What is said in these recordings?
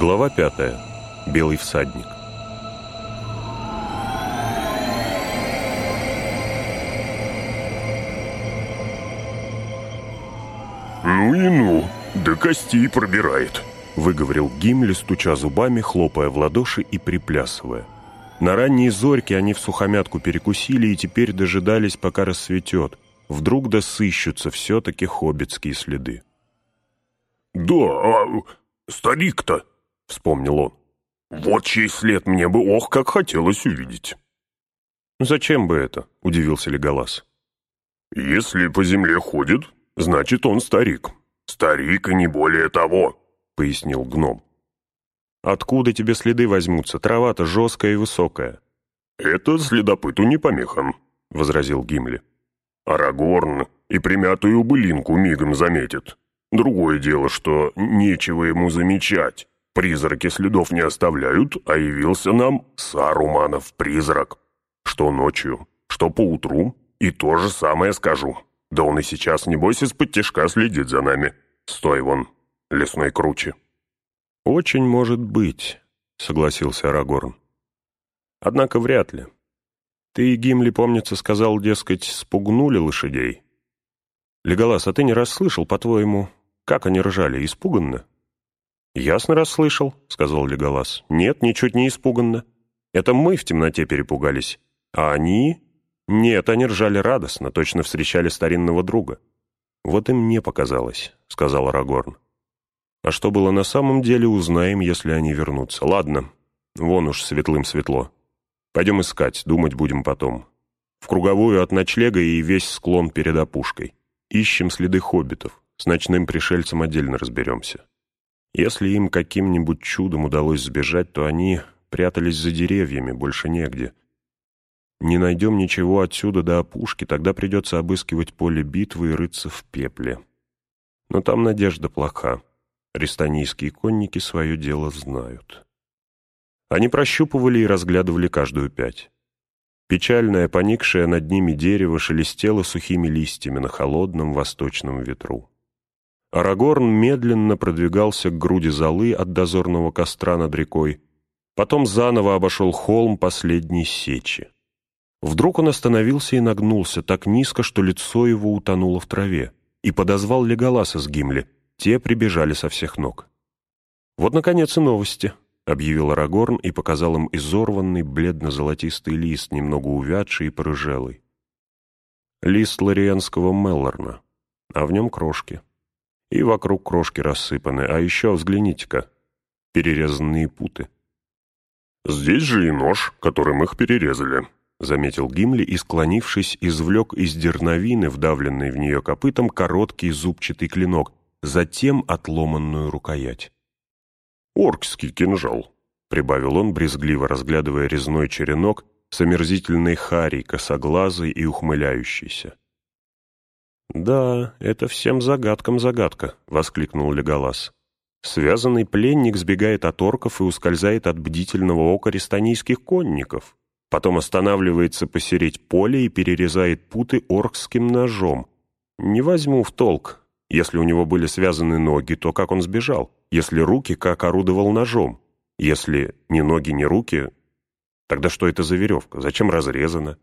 Глава пятая. Белый всадник. «Ну и ну, до костей пробирает», — выговорил Гимли, стуча зубами, хлопая в ладоши и приплясывая. На ранние зорьки они в сухомятку перекусили и теперь дожидались, пока рассветет. Вдруг да сыщутся все-таки хоббитские следы. «Да, а старик-то», — вспомнил он. «Вот чей след мне бы, ох, как хотелось увидеть». «Зачем бы это?» — удивился Леголас. «Если по земле ходит, значит, он старик. Старик и не более того», — пояснил гном. «Откуда тебе следы возьмутся? Трава-то жесткая и высокая». «Это следопыту не помеха», — возразил Гимли. «Арагорн и примятую былинку мигом заметит. Другое дело, что нечего ему замечать. Призраки следов не оставляют, а явился нам Саруманов призрак. Что ночью, что поутру, и то же самое скажу. Да он и сейчас, небось, из-под тяжка следит за нами. Стой вон, лесной круче». «Очень может быть», — согласился Арагорн. «Однако вряд ли. Ты, Гимли, помнится, сказал, дескать, спугнули лошадей. Леголас, а ты не расслышал, по-твоему, как они ржали, испуганно?» «Ясно расслышал», — сказал Леголас. «Нет, ничуть не испуганно. Это мы в темноте перепугались. А они...» «Нет, они ржали радостно, точно встречали старинного друга». «Вот и мне показалось», — сказал Арагорн. «А что было на самом деле, узнаем, если они вернутся. Ладно, вон уж светлым светло. Пойдем искать, думать будем потом. В круговую от ночлега и весь склон перед опушкой. Ищем следы хоббитов. С ночным пришельцем отдельно разберемся. Если им каким-нибудь чудом удалось сбежать, то они прятались за деревьями, больше негде. Не найдем ничего отсюда до опушки, тогда придется обыскивать поле битвы и рыться в пепле. Но там надежда плоха. Рестанийские конники свое дело знают. Они прощупывали и разглядывали каждую пять. Печальное, поникшее над ними дерево шелестело сухими листьями на холодном восточном ветру. Арагорн медленно продвигался к груди золы от дозорного костра над рекой, потом заново обошел холм последней сечи. Вдруг он остановился и нагнулся так низко, что лицо его утонуло в траве, и подозвал Леголаса с Гимли. Те прибежали со всех ног. «Вот, наконец, и новости», — объявил Арагорн и показал им изорванный бледно-золотистый лист, немного увядший и порыжелый. Лист лориенского Меллорна, а в нем крошки и вокруг крошки рассыпаны. А еще взгляните-ка, перерезанные путы. «Здесь же и нож, которым их перерезали», — заметил Гимли и, склонившись, извлек из дерновины, вдавленной в нее копытом, короткий зубчатый клинок, затем отломанную рукоять. «Оркский кинжал», — прибавил он, брезгливо разглядывая резной черенок с омерзительной харей, косоглазой и ухмыляющейся. «Да, это всем загадкам загадка», — воскликнул Леголас. «Связанный пленник сбегает от орков и ускользает от бдительного ока рестанийских конников. Потом останавливается посереть поле и перерезает путы оркским ножом. Не возьму в толк. Если у него были связаны ноги, то как он сбежал? Если руки, как орудовал ножом? Если ни ноги, ни руки, тогда что это за веревка? Зачем разрезана?»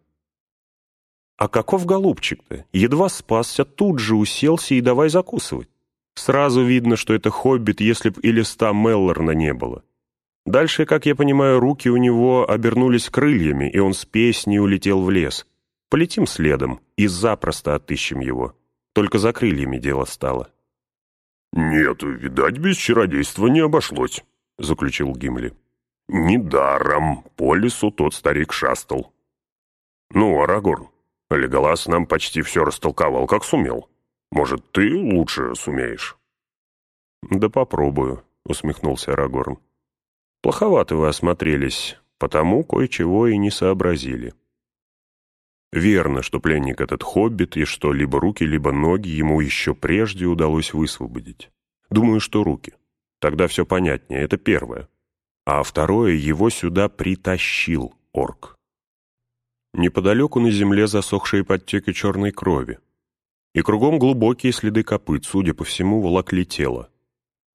А каков голубчик-то? Едва спасся, тут же уселся и давай закусывать. Сразу видно, что это хоббит, если б и листа Меллорна не было. Дальше, как я понимаю, руки у него обернулись крыльями, и он с песней улетел в лес. Полетим следом и запросто отыщем его. Только за крыльями дело стало. «Нет, видать, без чародейства не обошлось», — заключил Гимли. «Недаром по лесу тот старик шастал». «Ну, Арагорн, Леголас нам почти все растолковал, как сумел. Может, ты лучше сумеешь?» «Да попробую», — усмехнулся Арагорн. «Плоховато вы осмотрелись, потому кое-чего и не сообразили». Верно, что пленник этот хоббит, и что либо руки, либо ноги ему еще прежде удалось высвободить. Думаю, что руки. Тогда все понятнее, это первое. А второе, его сюда притащил орк. Неподалеку на земле засохшие подтеки черной крови. И кругом глубокие следы копыт, судя по всему, волокли тело.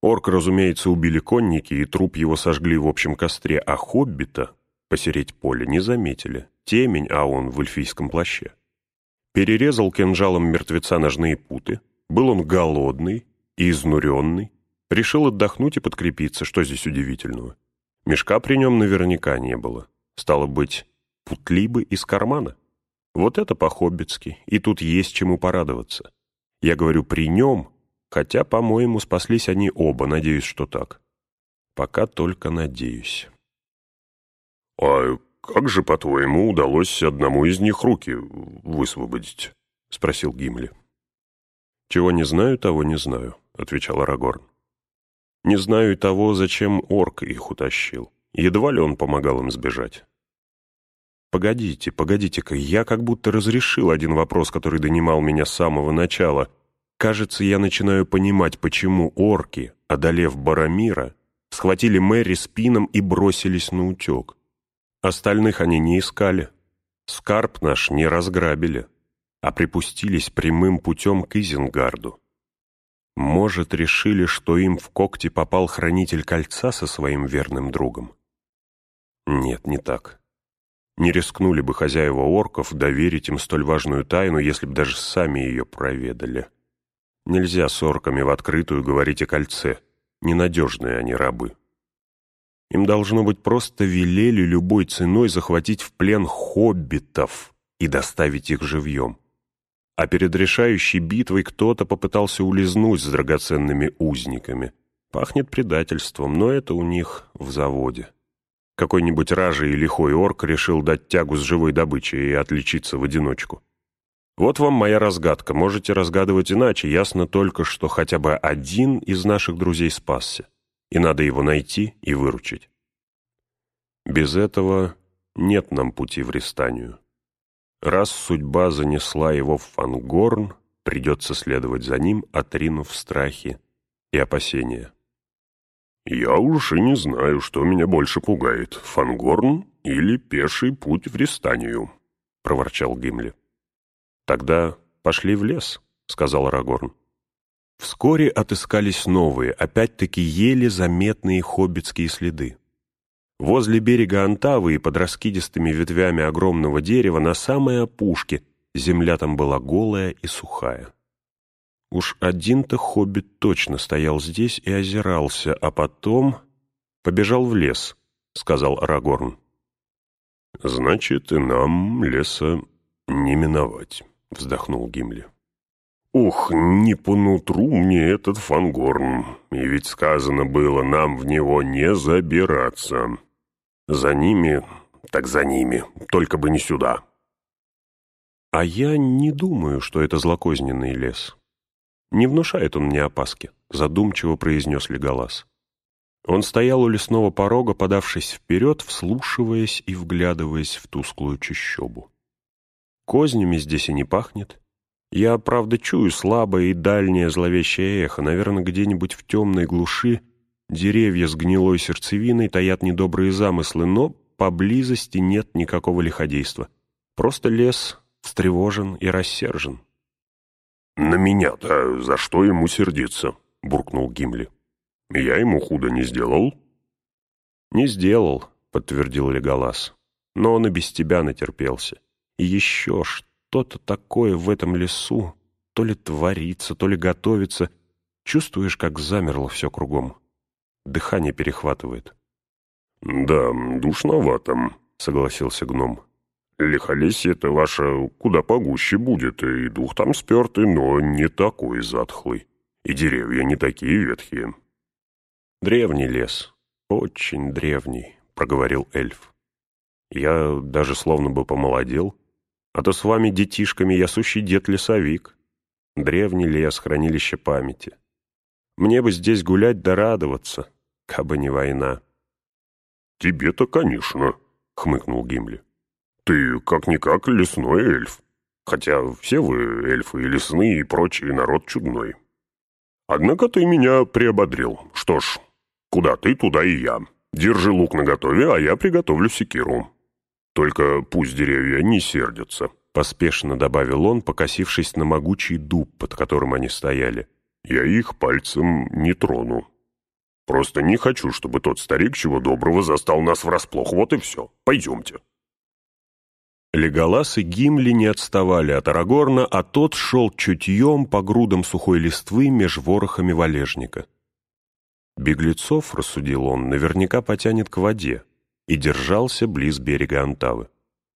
Орк, разумеется, убили конники, и труп его сожгли в общем костре, а хоббита посереть поле не заметили. Темень, а он в эльфийском плаще. Перерезал кинжалом мертвеца ножные путы. Был он голодный и изнуренный. Решил отдохнуть и подкрепиться, что здесь удивительного. Мешка при нем наверняка не было. Стало быть, путли бы из кармана. Вот это по-хоббитски, и тут есть чему порадоваться. Я говорю «при нем», хотя, по-моему, спаслись они оба, надеюсь, что так. Пока только надеюсь. «А как же, по-твоему, удалось одному из них руки высвободить?» — спросил Гимли. «Чего не знаю, того не знаю», — отвечал Арагорн. «Не знаю и того, зачем орк их утащил. Едва ли он помогал им сбежать». «Погодите, погодите-ка, я как будто разрешил один вопрос, который донимал меня с самого начала. Кажется, я начинаю понимать, почему орки, одолев Барамира, схватили Мэри спином и бросились на утек. Остальных они не искали. Скарб наш не разграбили, а припустились прямым путем к Изенгарду. Может, решили, что им в когти попал хранитель кольца со своим верным другом? Нет, не так. Не рискнули бы хозяева орков доверить им столь важную тайну, если бы даже сами ее проведали. Нельзя с орками в открытую говорить о кольце. Ненадежные они рабы. Им, должно быть, просто велели любой ценой захватить в плен хоббитов и доставить их живьем. А перед решающей битвой кто-то попытался улизнуть с драгоценными узниками. Пахнет предательством, но это у них в заводе. Какой-нибудь ражий и лихой орк решил дать тягу с живой добычей и отличиться в одиночку. Вот вам моя разгадка. Можете разгадывать иначе. Ясно только, что хотя бы один из наших друзей спасся и надо его найти и выручить. Без этого нет нам пути в Рестанию. Раз судьба занесла его в Фангорн, придется следовать за ним, отринув страхи и опасения. «Я уж и не знаю, что меня больше пугает, Фангорн или пеший путь в Рестанию», — проворчал Гимли. «Тогда пошли в лес», — сказал Арагорн. Вскоре отыскались новые, опять-таки еле заметные хоббитские следы. Возле берега Антавы и под раскидистыми ветвями огромного дерева на самой опушке земля там была голая и сухая. Уж один-то хоббит точно стоял здесь и озирался, а потом побежал в лес, — сказал Арагорн. «Значит, и нам леса не миновать», — вздохнул Гимли. «Ух, не по нутру мне этот фангорн, и ведь сказано было нам в него не забираться. За ними, так за ними, только бы не сюда». «А я не думаю, что это злокозненный лес. Не внушает он мне опаски», — задумчиво произнес Леголас. Он стоял у лесного порога, подавшись вперед, вслушиваясь и вглядываясь в тусклую чащобу. Кознями здесь и не пахнет, я, правда, чую слабое и дальнее зловещее эхо. Наверное, где-нибудь в темной глуши деревья с гнилой сердцевиной таят недобрые замыслы, но поблизости нет никакого лиходейства. Просто лес встревожен и рассержен. «На меня-то за что ему сердиться?» — буркнул Гимли. «Я ему худо не сделал?» «Не сделал», — подтвердил Леголас. «Но он и без тебя натерпелся. И еще что что-то такое в этом лесу, то ли творится, то ли готовится. Чувствуешь, как замерло все кругом. Дыхание перехватывает. «Да, душновато», — согласился гном. «Лихолесье-то ваше куда погуще будет, и дух там спертый, но не такой затхлый, и деревья не такие ветхие». «Древний лес, очень древний», — проговорил эльф. «Я даже словно бы помолодел». А то с вами, детишками, я сущий дед-лесовик. Древний лес, хранилище памяти. Мне бы здесь гулять да радоваться, кабы не война. «Тебе-то, конечно», — хмыкнул Гимли. «Ты как-никак лесной эльф. Хотя все вы эльфы и лесные, и прочий народ чудной. Однако ты меня приободрил. Что ж, куда ты, туда и я. Держи лук наготове, а я приготовлю секиру. Только пусть деревья не сердятся», — поспешно добавил он, покосившись на могучий дуб, под которым они стояли. «Я их пальцем не трону. Просто не хочу, чтобы тот старик чего доброго застал нас врасплох. Вот и все. Пойдемте». Леголас и Гимли не отставали от Арагорна, а тот шел чутьем по грудам сухой листвы меж ворохами валежника. Беглецов, рассудил он, наверняка потянет к воде, и держался близ берега Антавы.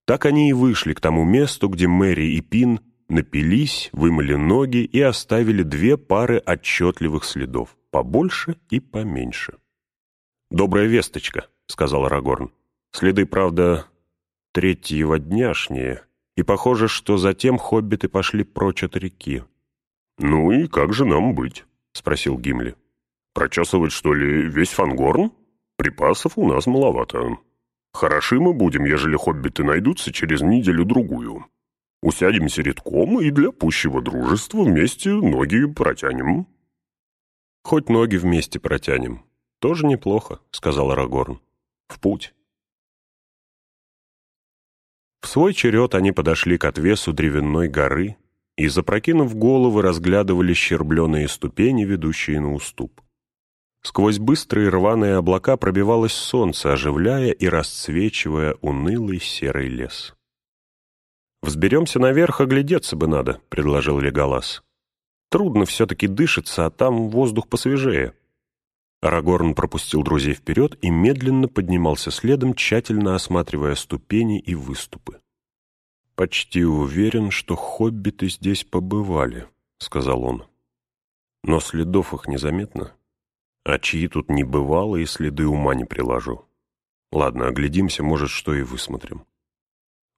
Так они и вышли к тому месту, где Мэри и Пин напились, вымыли ноги и оставили две пары отчетливых следов, побольше и поменьше. «Добрая весточка», — сказал Арагорн. «Следы, правда, третьего дняшние, и похоже, что затем хоббиты пошли прочь от реки. «Ну и как же нам быть?» — спросил Гимли. «Прочесывать, что ли, весь Фангорн? Припасов у нас маловато. Хороши мы будем, ежели хоббиты найдутся через неделю-другую. Усядемся редком и для пущего дружества вместе ноги протянем». «Хоть ноги вместе протянем. Тоже неплохо», — сказал Арагорн. «В путь». В свой черед они подошли к отвесу древенной горы и, запрокинув головы, разглядывали щербленые ступени, ведущие на уступ. Сквозь быстрые рваные облака пробивалось солнце, оживляя и расцвечивая унылый серый лес. «Взберемся наверх, оглядеться бы надо», — предложил Леголас. «Трудно все-таки дышится, а там воздух посвежее». Арагорн пропустил друзей вперед и медленно поднимался следом, тщательно осматривая ступени и выступы. «Почти уверен, что хоббиты здесь побывали», — сказал он. «Но следов их незаметно. А чьи тут не бывало, и следы ума не приложу. Ладно, оглядимся, может, что и высмотрим».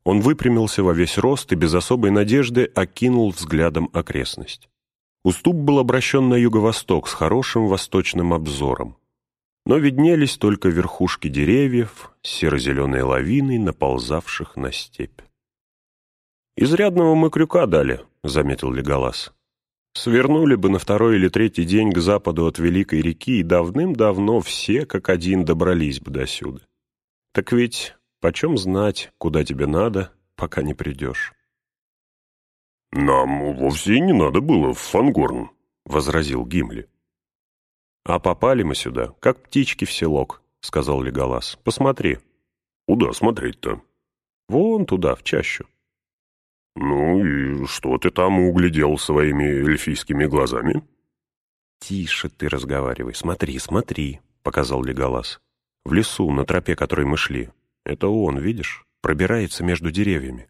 Он выпрямился во весь рост и без особой надежды окинул взглядом окрестность. Уступ был обращен на юго-восток с хорошим восточным обзором. Но виднелись только верхушки деревьев, серо-зеленые лавины, наползавших на степь. «Изрядного мы крюка дали», — заметил Леголас. «Свернули бы на второй или третий день к западу от Великой реки, и давным-давно все как один добрались бы досюда. Так ведь почем знать, куда тебе надо, пока не придешь?» «Нам вовсе не надо было в Фангорн», — возразил Гимли. «А попали мы сюда, как птички в селок», — сказал Леголас. «Посмотри». «Куда смотреть-то?» «Вон туда, в чащу». «Ну и что ты там углядел своими эльфийскими глазами?» «Тише ты разговаривай, смотри, смотри», — показал Леголас. «В лесу, на тропе, которой мы шли. Это он, видишь, пробирается между деревьями.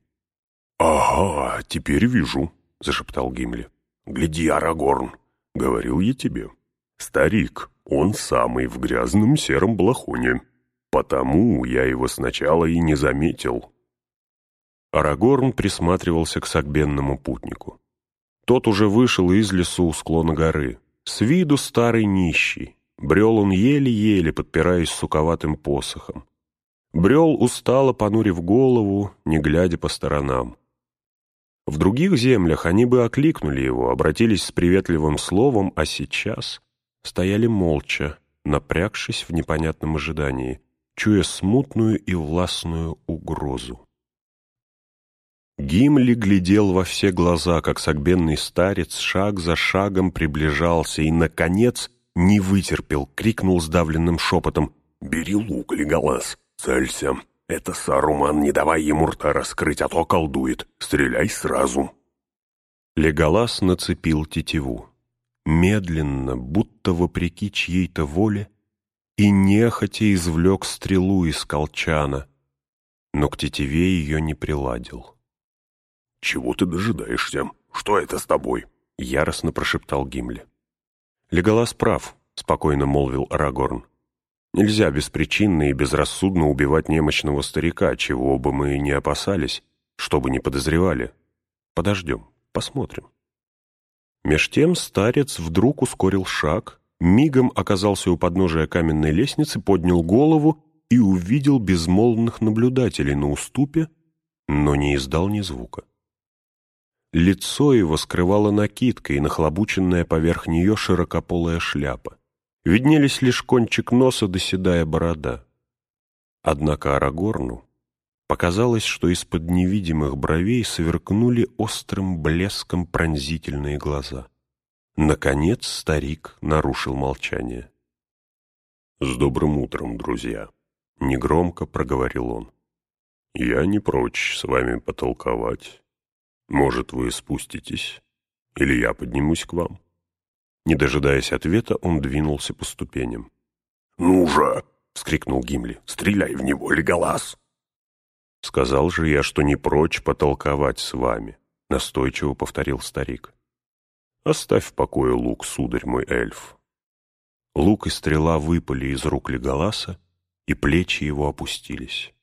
«Ага, теперь вижу», — зашептал Гимли. «Гляди, Арагорн, говорил я тебе. Старик, он самый в грязном сером балахоне. Потому я его сначала и не заметил». Арагорн присматривался к сагбенному путнику. Тот уже вышел из лесу у склона горы. С виду старый нищий. Брел он еле-еле, подпираясь суковатым посохом. Брел устало, понурив голову, не глядя по сторонам. В других землях они бы окликнули его, обратились с приветливым словом, а сейчас стояли молча, напрягшись в непонятном ожидании, чуя смутную и властную угрозу. Гимли глядел во все глаза, как согбенный старец шаг за шагом приближался и, наконец, не вытерпел, крикнул сдавленным шепотом «Бери лук, Леголас, целься!» «Это Саруман, не давай ему рта раскрыть, а то колдует. Стреляй сразу!» Леголас нацепил тетиву. Медленно, будто вопреки чьей-то воле, и нехотя извлек стрелу из колчана, но к тетиве ее не приладил. «Чего ты дожидаешься? Что это с тобой?» — яростно прошептал Гимли. «Леголас прав», — спокойно молвил Арагорн. Нельзя беспричинно и безрассудно убивать немощного старика, чего бы мы не опасались, что бы не подозревали. Подождем, посмотрим. Меж тем старец вдруг ускорил шаг, мигом оказался у подножия каменной лестницы, поднял голову и увидел безмолвных наблюдателей на уступе, но не издал ни звука. Лицо его скрывала накидка и нахлобученная поверх нее широкополая шляпа виднелись лишь кончик носа да седая борода. Однако Арагорну показалось, что из-под невидимых бровей сверкнули острым блеском пронзительные глаза. Наконец старик нарушил молчание. «С добрым утром, друзья!» — негромко проговорил он. «Я не прочь с вами потолковать. Может, вы спуститесь, или я поднимусь к вам?» Не дожидаясь ответа, он двинулся по ступеням. «Ну же!» — вскрикнул Гимли. «Стреляй в него, Леголас!» «Сказал же я, что не прочь потолковать с вами», — настойчиво повторил старик. «Оставь в покое лук, сударь мой эльф». Лук и стрела выпали из рук Леголаса, и плечи его опустились.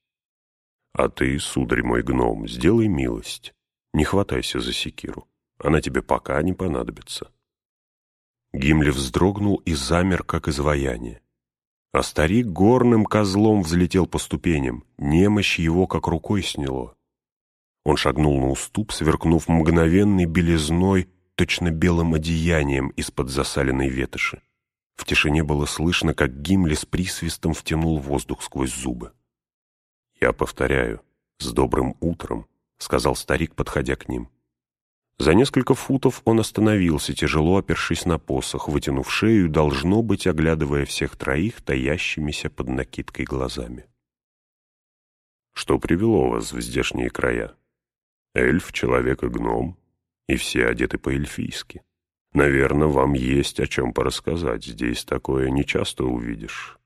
«А ты, сударь мой гном, сделай милость, не хватайся за секиру, она тебе пока не понадобится». Гимли вздрогнул и замер, как изваяние. А старик горным козлом взлетел по ступеням, немощь его как рукой сняло. Он шагнул на уступ, сверкнув мгновенной белизной, точно белым одеянием из-под засаленной ветоши. В тишине было слышно, как Гимли с присвистом втянул воздух сквозь зубы. «Я повторяю, с добрым утром», — сказал старик, подходя к ним. За несколько футов он остановился, тяжело опершись на посох, вытянув шею, должно быть, оглядывая всех троих, таящимися под накидкой глазами. «Что привело вас в здешние края? Эльф, человек и гном, и все одеты по-эльфийски. Наверное, вам есть о чем порассказать, здесь такое нечасто увидишь».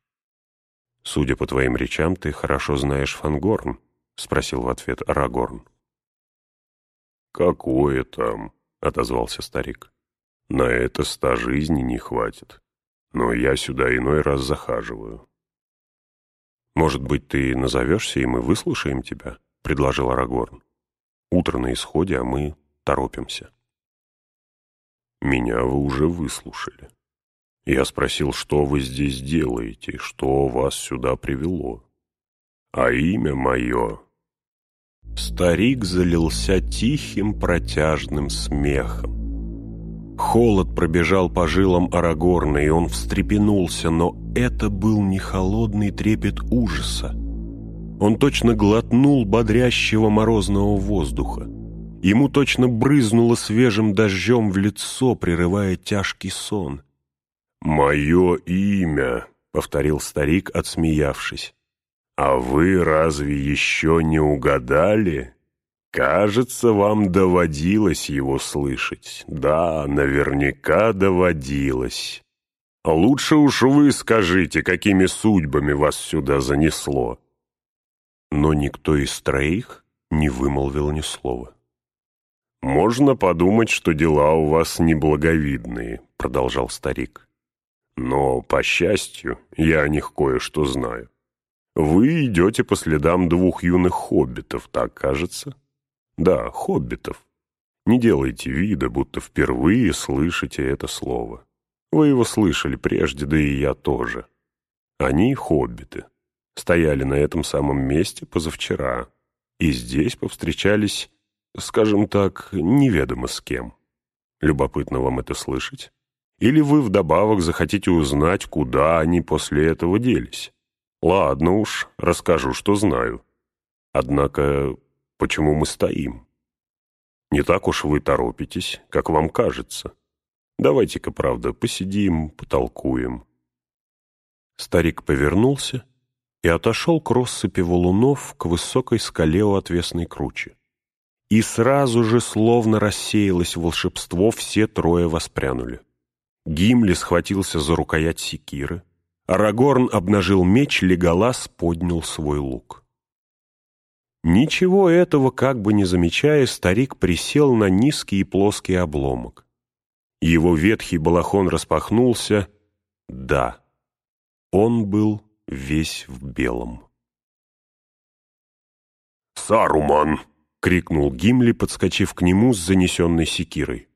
«Судя по твоим речам, ты хорошо знаешь Фангорн?» — спросил в ответ Арагорн. «Какое там?» — отозвался старик. «На это ста жизней не хватит. Но я сюда иной раз захаживаю». «Может быть, ты назовешься, и мы выслушаем тебя?» — предложил Арагорн. «Утро на исходе, а мы торопимся». «Меня вы уже выслушали. Я спросил, что вы здесь делаете, что вас сюда привело. А имя мое Старик залился тихим протяжным смехом. Холод пробежал по жилам Арагорна, и он встрепенулся, но это был не холодный трепет ужаса. Он точно глотнул бодрящего морозного воздуха. Ему точно брызнуло свежим дождем в лицо, прерывая тяжкий сон. «Мое имя», — повторил старик, отсмеявшись. «А вы разве еще не угадали? Кажется, вам доводилось его слышать. Да, наверняка доводилось. Лучше уж вы скажите, какими судьбами вас сюда занесло». Но никто из троих не вымолвил ни слова. «Можно подумать, что дела у вас неблаговидные», — продолжал старик. «Но, по счастью, я о них кое-что знаю. Вы идете по следам двух юных хоббитов, так кажется? Да, хоббитов. Не делайте вида, будто впервые слышите это слово. Вы его слышали прежде, да и я тоже. Они, хоббиты, стояли на этом самом месте позавчера, и здесь повстречались, скажем так, неведомо с кем. Любопытно вам это слышать? Или вы вдобавок захотите узнать, куда они после этого делись? Ладно уж, расскажу, что знаю. Однако, почему мы стоим? Не так уж вы торопитесь, как вам кажется. Давайте-ка, правда, посидим, потолкуем. Старик повернулся и отошел к россыпи валунов к высокой скале у отвесной кручи. И сразу же, словно рассеялось волшебство, все трое воспрянули. Гимли схватился за рукоять секиры, Арагорн обнажил меч, Леголас поднял свой лук. Ничего этого как бы не замечая, старик присел на низкий и плоский обломок. Его ветхий балахон распахнулся. Да, он был весь в белом. «Саруман!» — крикнул Гимли, подскочив к нему с занесенной секирой.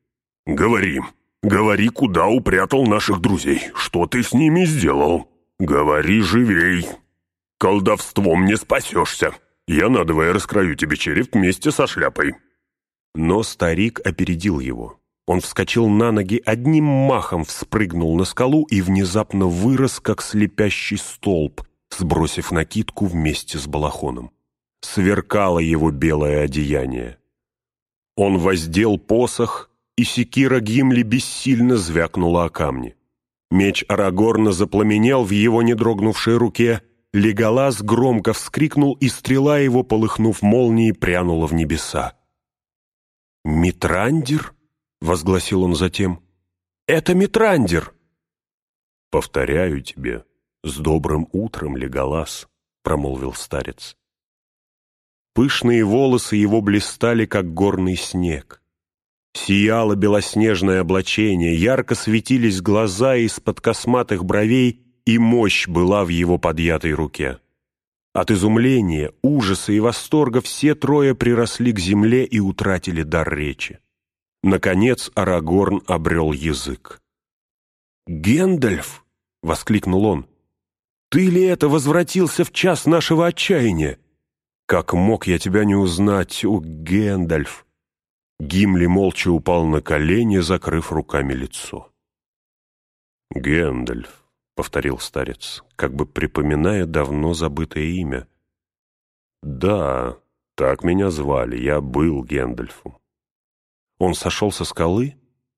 «Говори!» Говори, куда упрятал наших друзей, что ты с ними сделал. Говори живей. Колдовством не спасешься. Я надвое раскрою тебе череп вместе со шляпой». Но старик опередил его. Он вскочил на ноги, одним махом вспрыгнул на скалу и внезапно вырос, как слепящий столб, сбросив накидку вместе с балахоном. Сверкало его белое одеяние. Он воздел посох — и секира Гимли бессильно звякнула о камни. Меч Арагорна запламенел в его недрогнувшей руке, Леголас громко вскрикнул, и стрела его, полыхнув молнией, прянула в небеса. «Митрандер?» — возгласил он затем. «Это Митрандер!» «Повторяю тебе, с добрым утром, Леголас!» — промолвил старец. Пышные волосы его блистали, как горный снег. Сияло белоснежное облачение, ярко светились глаза из-под косматых бровей, и мощь была в его подъятой руке. От изумления, ужаса и восторга все трое приросли к земле и утратили дар речи. Наконец Арагорн обрел язык. «Гендальф!» — воскликнул он. «Ты ли это возвратился в час нашего отчаяния? Как мог я тебя не узнать, о Гендальф?» Гимли молча упал на колени, закрыв руками лицо. «Гэндальф», — повторил старец, как бы припоминая давно забытое имя. «Да, так меня звали, я был Гэндальфом». Он сошел со скалы,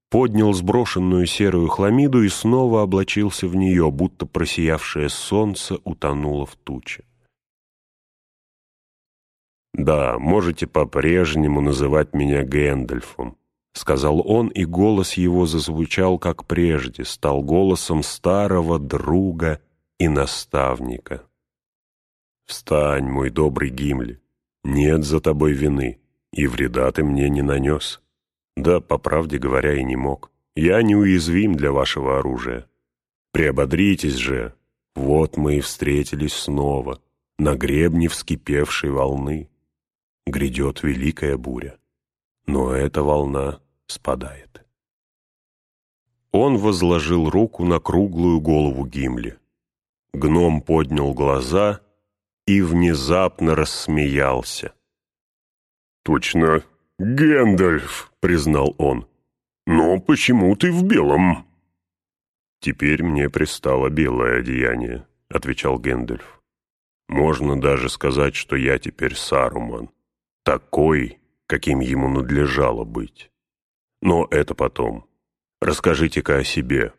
поднял сброшенную серую хламиду и снова облачился в нее, будто просиявшее солнце утонуло в туче. «Да, можете по-прежнему называть меня Гэндальфом», — сказал он, и голос его зазвучал, как прежде, стал голосом старого друга и наставника. «Встань, мой добрый Гимли, нет за тобой вины, и вреда ты мне не нанес. Да, по правде говоря, и не мог. Я неуязвим для вашего оружия. Приободритесь же, вот мы и встретились снова, на гребне вскипевшей волны грядет великая буря, но эта волна спадает. Он возложил руку на круглую голову Гимли. Гном поднял глаза и внезапно рассмеялся. «Точно, Гэндальф», — признал он. «Но почему ты в белом?» «Теперь мне пристало белое одеяние», — отвечал Гэндальф. «Можно даже сказать, что я теперь Саруман такой, каким ему надлежало быть. Но это потом. Расскажите-ка о себе.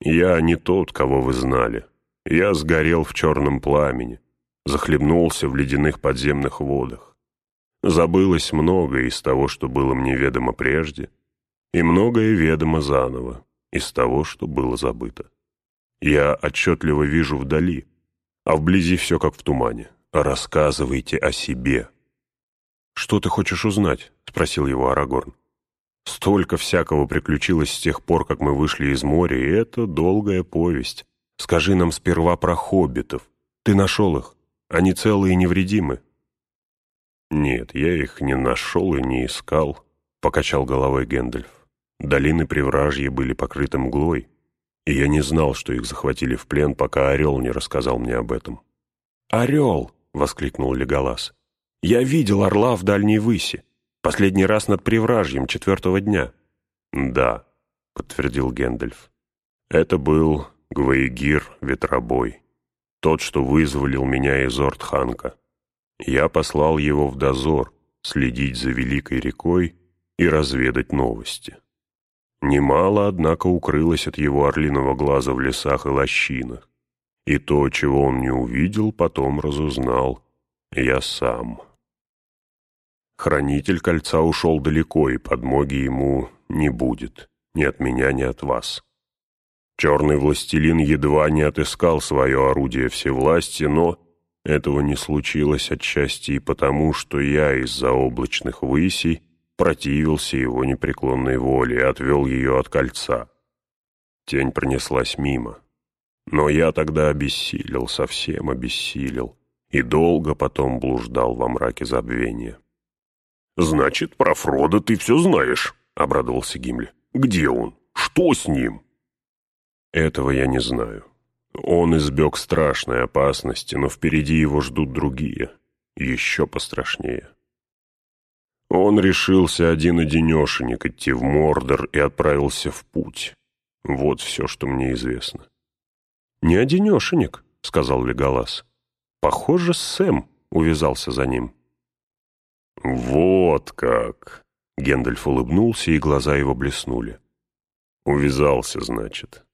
Я не тот, кого вы знали. Я сгорел в черном пламени, захлебнулся в ледяных подземных водах. Забылось многое из того, что было мне ведомо прежде, и многое ведомо заново из того, что было забыто. Я отчетливо вижу вдали, а вблизи все как в тумане. Рассказывайте о себе. «Что ты хочешь узнать?» — спросил его Арагорн. «Столько всякого приключилось с тех пор, как мы вышли из моря, и это долгая повесть. Скажи нам сперва про хоббитов. Ты нашел их? Они целые и невредимы?» «Нет, я их не нашел и не искал», — покачал головой Гэндальф. «Долины Привражья были покрыты мглой, и я не знал, что их захватили в плен, пока Орел не рассказал мне об этом». «Орел!» — воскликнул Леголас. Я видел орла в дальней выси. Последний раз над Привражьем, четвертого дня». «Да», — подтвердил Гэндальф. «Это был Гваегир Ветробой, тот, что вызволил меня из Ортханка. Я послал его в дозор, следить за Великой рекой и разведать новости. Немало, однако, укрылось от его орлиного глаза в лесах и лощинах, и то, чего он не увидел, потом разузнал я сам». Хранитель кольца ушел далеко, и подмоги ему не будет, ни от меня, ни от вас. Черный властелин едва не отыскал свое орудие всевластия, но этого не случилось отчасти и потому, что я из-за облачных высей противился его непреклонной воле и отвел ее от кольца. Тень пронеслась мимо. Но я тогда обессилел, совсем обессилел, и долго потом блуждал во мраке забвения. «Значит, про Фрода ты все знаешь», — обрадовался Гимли. «Где он? Что с ним?» «Этого я не знаю. Он избег страшной опасности, но впереди его ждут другие, еще пострашнее». Он решился один-одинешенек идти в Мордор и отправился в путь. Вот все, что мне известно. «Не одинешенек», — сказал Леголас. «Похоже, Сэм увязался за ним». «Вот как!» — Гендальф улыбнулся, и глаза его блеснули. «Увязался, значит.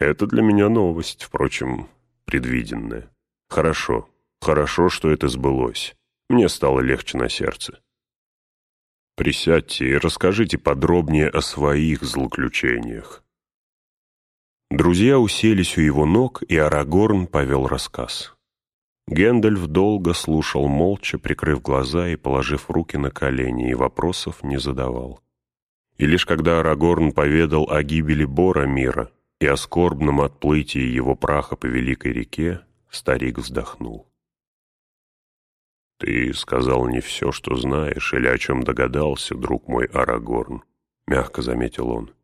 Это для меня новость, впрочем, предвиденная. Хорошо, хорошо, что это сбылось. Мне стало легче на сердце. Присядьте и расскажите подробнее о своих злоключениях. Друзья уселись у его ног, и Арагорн повел рассказ. Гэндальф долго слушал молча, прикрыв глаза и положив руки на колени, и вопросов не задавал. И лишь когда Арагорн поведал о гибели Боромира и о скорбном отплытии его праха по великой реке, старик вздохнул. «Ты сказал не все, что знаешь, или о чем догадался, друг мой Арагорн», — мягко заметил он.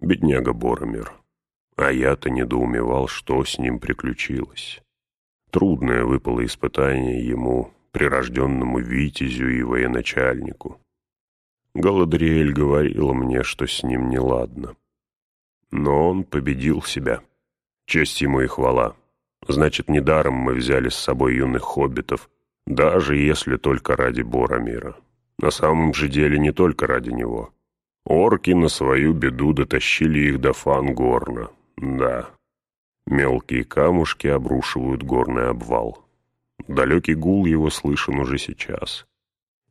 «Бедняга Боромир. А я-то недоумевал, что с ним приключилось. Трудное выпало испытание ему, прирожденному витязю и военачальнику. Галадриэль говорила мне, что с ним неладно. Но он победил себя. Честь ему и хвала. Значит, недаром мы взяли с собой юных хоббитов, даже если только ради Боромира. На самом же деле не только ради него. Орки на свою беду дотащили их до Фангорна. Да, мелкие камушки обрушивают горный обвал. Далекий гул его слышен уже сейчас.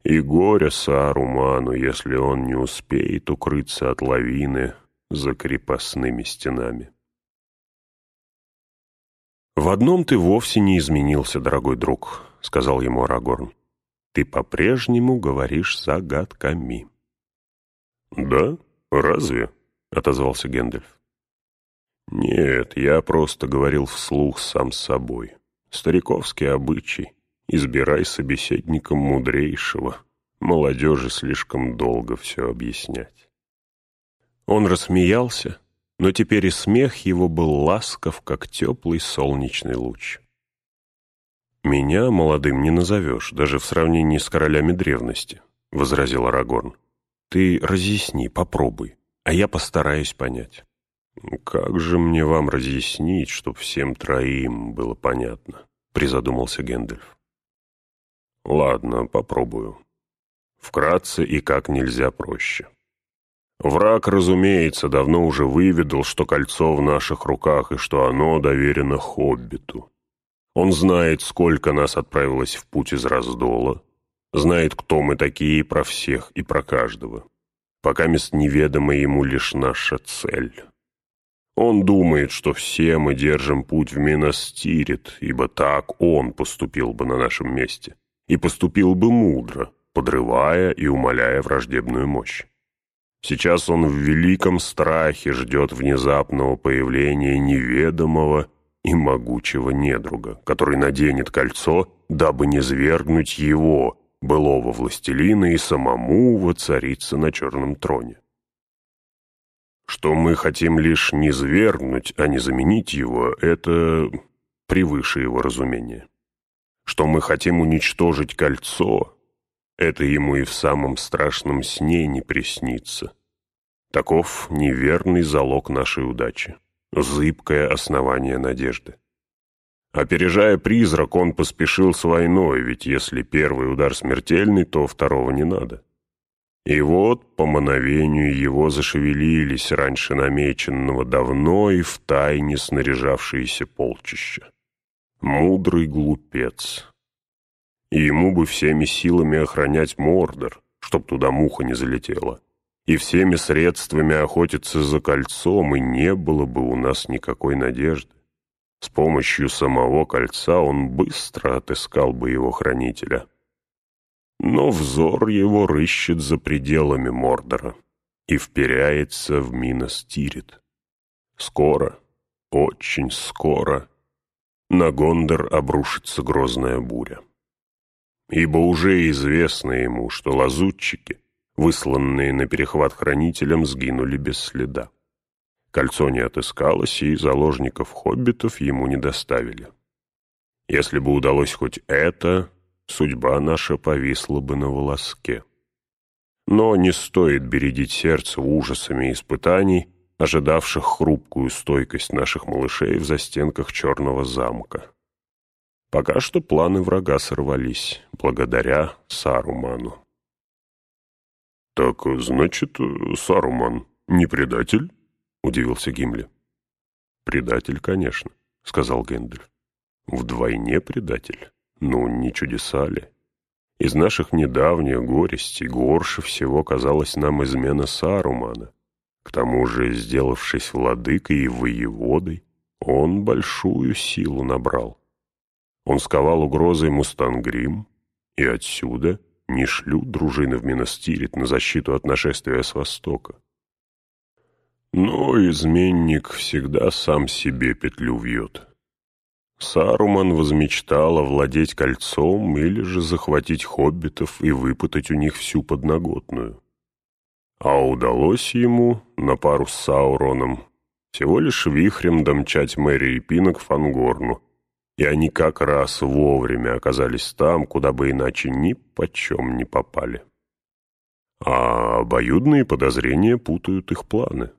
И горе Сааруману, если он не успеет укрыться от лавины за крепостными стенами. «В одном ты вовсе не изменился, дорогой друг», — сказал ему Арагорн. «Ты по-прежнему говоришь загадками». «Да? Разве?» — отозвался Гэндальф. «Нет, я просто говорил вслух сам с собой. Стариковский обычай. Избирай собеседником мудрейшего. Молодежи слишком долго все объяснять». Он рассмеялся, но теперь и смех его был ласков, как теплый солнечный луч. «Меня молодым не назовешь, даже в сравнении с королями древности», — возразил Арагорн. «Ты разъясни, попробуй, а я постараюсь понять». «Как же мне вам разъяснить, чтоб всем троим было понятно?» — призадумался Гэндальф. «Ладно, попробую. Вкратце и как нельзя проще. Враг, разумеется, давно уже выведал, что кольцо в наших руках и что оно доверено Хоббиту. Он знает, сколько нас отправилось в путь из раздола, знает, кто мы такие про всех и про каждого. Пока мест неведома ему лишь наша цель». Он думает, что все мы держим путь в Минастирит, ибо так он поступил бы на нашем месте. И поступил бы мудро, подрывая и умаляя враждебную мощь. Сейчас он в великом страхе ждет внезапного появления неведомого и могучего недруга, который наденет кольцо, дабы не свергнуть его, былого властелина, и самому воцариться на черном троне что мы хотим лишь не свергнуть, а не заменить его, это превыше его разумения. Что мы хотим уничтожить кольцо, это ему и в самом страшном сне не приснится. Таков неверный залог нашей удачи, зыбкое основание надежды. Опережая призрак, он поспешил с войной, ведь если первый удар смертельный, то второго не надо. И вот, по мановению его зашевелились раньше намеченного давно и втайне снаряжавшиеся полчища. Мудрый глупец. Ему бы всеми силами охранять Мордор, чтоб туда муха не залетела. И всеми средствами охотиться за кольцом, и не было бы у нас никакой надежды. С помощью самого кольца он быстро отыскал бы его хранителя но взор его рыщет за пределами Мордора и вперяется в Минос Тирит. Скоро, очень скоро, на Гондор обрушится грозная буря. Ибо уже известно ему, что лазутчики, высланные на перехват хранителям, сгинули без следа. Кольцо не отыскалось, и заложников-хоббитов ему не доставили. Если бы удалось хоть это, судьба наша повисла бы на волоске. Но не стоит бередить сердце ужасами испытаний, ожидавших хрупкую стойкость наших малышей в застенках черного замка. Пока что планы врага сорвались, благодаря Саруману. «Так, значит, Саруман не предатель?» — удивился Гимли. «Предатель, конечно», — сказал Гэндальф. «Вдвойне предатель. Ну, не чудеса ли? Из наших недавних горестей горше всего казалась нам измена Сарумана. К тому же, сделавшись владыкой и воеводой, он большую силу набрал. Он сковал угрозой Мустангрим, и отсюда не шлют дружины в Миностирит на защиту от нашествия с востока. Но изменник всегда сам себе петлю вьет. Саруман возмечтал овладеть кольцом или же захватить хоббитов и выпытать у них всю подноготную. А удалось ему, на пару с Сауроном, всего лишь вихрем домчать Мэри и Пина к Фангорну, и они как раз вовремя оказались там, куда бы иначе ни почем не попали. А обоюдные подозрения путают их планы.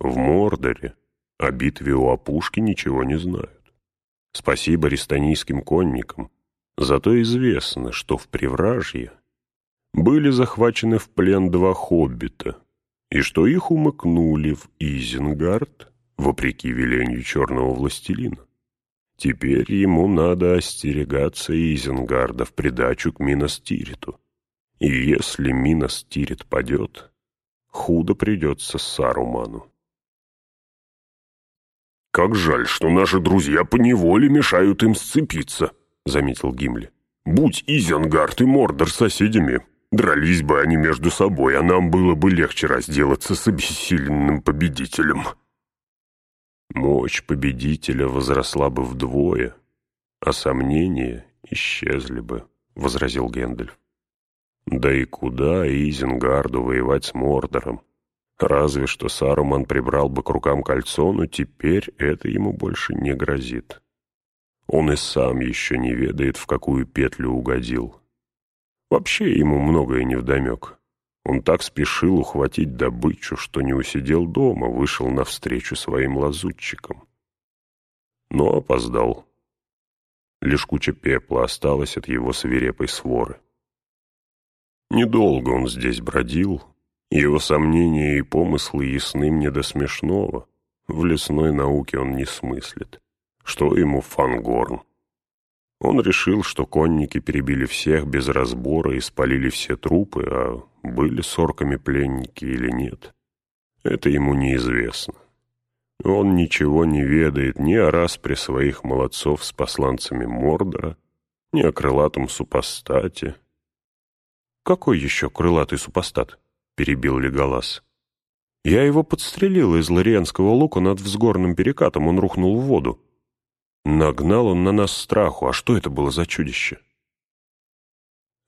В Мордоре о битве у опушки ничего не знают. Спасибо рестонийским конникам. Зато известно, что в Привражье были захвачены в плен два хоббита, и что их умыкнули в Изенгард, вопреки велению черного властелина. Теперь ему надо остерегаться Изенгарда в придачу к Миностириту. И если Миностирит падет, худо придется Саруману. «Как жаль, что наши друзья поневоле мешают им сцепиться», — заметил Гимли. «Будь Изенгард и Мордор соседями, дрались бы они между собой, а нам было бы легче разделаться с обессиленным победителем». Мощь победителя возросла бы вдвое, а сомнения исчезли бы, — возразил Гэндальф. Да и куда Изенгарду воевать с Мордором? Разве что Саруман прибрал бы к рукам кольцо, но теперь это ему больше не грозит. Он и сам еще не ведает, в какую петлю угодил. Вообще ему многое невдомек. Он так спешил ухватить добычу, что не усидел дома, вышел навстречу своим лазутчикам. Но опоздал. Лишь куча пепла осталась от его свирепой своры. Недолго он здесь бродил, его сомнения и помыслы ясны мне до смешного. В лесной науке он не смыслит. Что ему фангорн? Он решил, что конники перебили всех без разбора и спалили все трупы, а были с орками пленники или нет. Это ему неизвестно. Он ничего не ведает ни о распре своих молодцов с посланцами Мордора, ни о крылатом супостате. «Какой еще крылатый супостат?» Перебил Леголас. «Я его подстрелил из лариенского лука над взгорным перекатом, он рухнул в воду. Нагнал он на нас страху, а что это было за чудище?»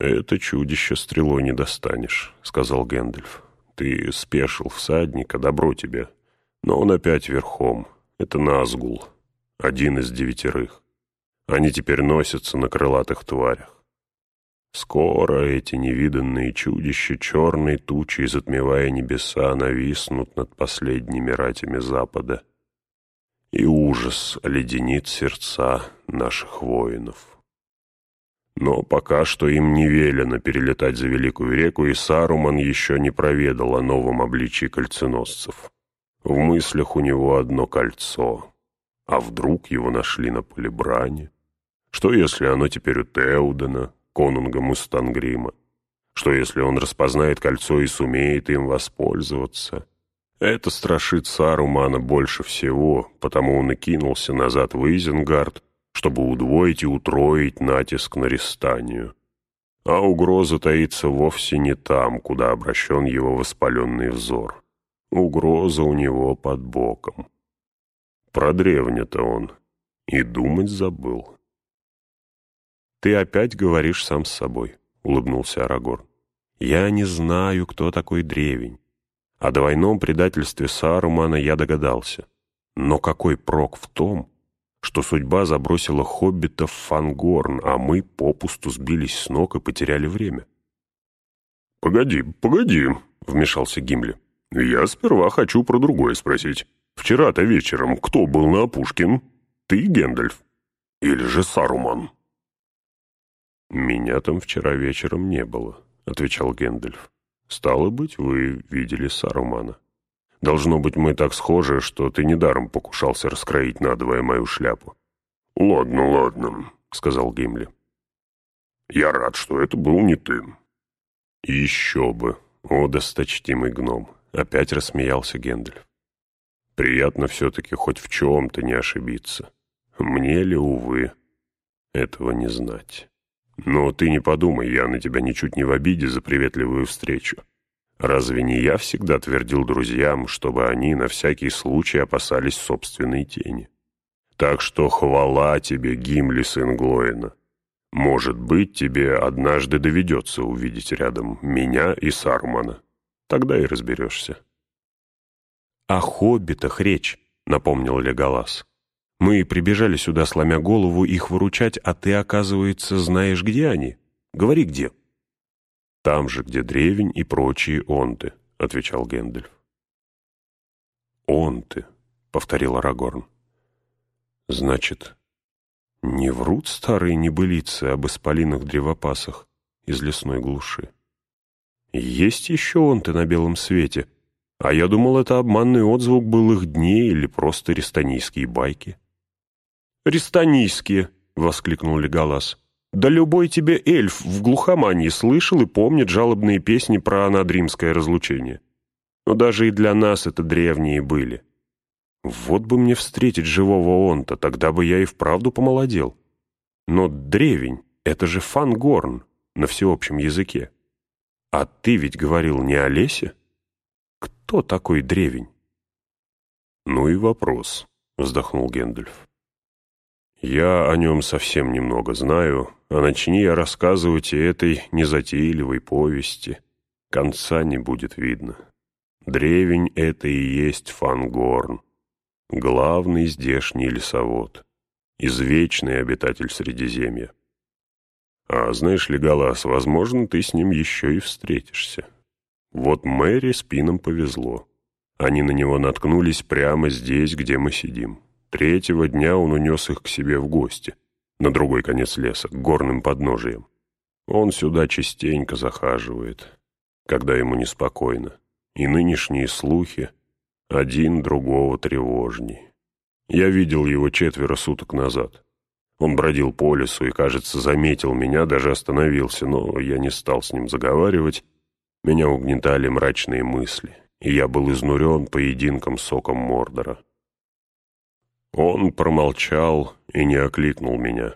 «Это чудище стрелой не достанешь», — сказал Гэндальф. «Ты спешил всадника, добро тебе. Но он опять верхом. Это Назгул, один из девятерых. Они теперь носятся на крылатых тварях. Скоро эти невиданные чудища черной тучей, затмевая небеса, нависнут над последними ратями Запада. И ужас оледенит сердца наших воинов. Но пока что им не велено перелетать за Великую реку, и Саруман еще не проведал о новом обличии кольценосцев. В мыслях у него одно кольцо. А вдруг его нашли на поле брани? Что, если оно теперь у Теудена, конунга Мустангрима. Что если он распознает кольцо и сумеет им воспользоваться? Это страшит Сарумана больше всего, потому он и кинулся назад в Изенгард, чтобы удвоить и утроить натиск на Рестанию. А угроза таится вовсе не там, куда обращен его воспаленный взор. Угроза у него под боком. Про древня-то он и думать забыл. «Ты опять говоришь сам с собой», — улыбнулся Арагорн. «Я не знаю, кто такой древень. О двойном предательстве Сарумана я догадался. Но какой прок в том, что судьба забросила хоббитов в Фангорн, а мы попусту сбились с ног и потеряли время?» «Погоди, погоди», — вмешался Гимли. «Я сперва хочу про другое спросить. Вчера-то вечером кто был на Опушкин? Ты, Гендальф? Или же Саруман?» «Меня там вчера вечером не было», — отвечал Гэндальф. «Стало быть, вы видели Сарумана». Должно быть, мы так схожи, что ты недаром покушался раскроить надвое мою шляпу». «Ладно, ладно», — сказал Гимли. «Я рад, что это был не ты». «Еще бы! О, досточтимый гном!» — опять рассмеялся Гендальф. «Приятно все-таки хоть в чем-то не ошибиться. Мне ли, увы, этого не знать. Но ты не подумай, я на тебя ничуть не в обиде за приветливую встречу. Разве не я всегда твердил друзьям, чтобы они на всякий случай опасались собственной тени? Так что хвала тебе, Гимли, сын Глоина. Может быть, тебе однажды доведется увидеть рядом меня и Сармана. Тогда и разберешься. — О хоббитах речь, — напомнил Леголас. Мы прибежали сюда, сломя голову, их выручать, а ты, оказывается, знаешь, где они. Говори, где. Там же, где древень и прочие онты, — отвечал Гэндальф. «Онты», — повторил Арагорн. «Значит, не врут старые небылицы об исполинах древопасах из лесной глуши? Есть еще онты на белом свете, а я думал, это обманный отзвук былых дней или просто рестанийские байки». «Рестанийские!» — воскликнул Леголас. «Да любой тебе эльф в глухомании слышал и помнит жалобные песни про анадримское разлучение. Но даже и для нас это древние были. Вот бы мне встретить живого онта, тогда бы я и вправду помолодел. Но древень — это же фангорн на всеобщем языке. А ты ведь говорил не о лесе? Кто такой древень?» «Ну и вопрос», — вздохнул Гендальф. Я о нем совсем немного знаю, а начни я рассказывать этой незатейливой повести, конца не будет видно. Древень — это и есть Фангорн, главный здешний лесовод, извечный обитатель Средиземья. А знаешь ли, Галас, возможно, ты с ним еще и встретишься. Вот Мэри с Пином повезло. Они на него наткнулись прямо здесь, где мы сидим. Третьего дня он унес их к себе в гости, на другой конец леса, к горным подножиям. Он сюда частенько захаживает, когда ему неспокойно, и нынешние слухи один другого тревожней. Я видел его четверо суток назад. Он бродил по лесу и, кажется, заметил меня, даже остановился, но я не стал с ним заговаривать. Меня угнетали мрачные мысли, и я был изнурен поединком соком Мордора. Он промолчал и не окликнул меня.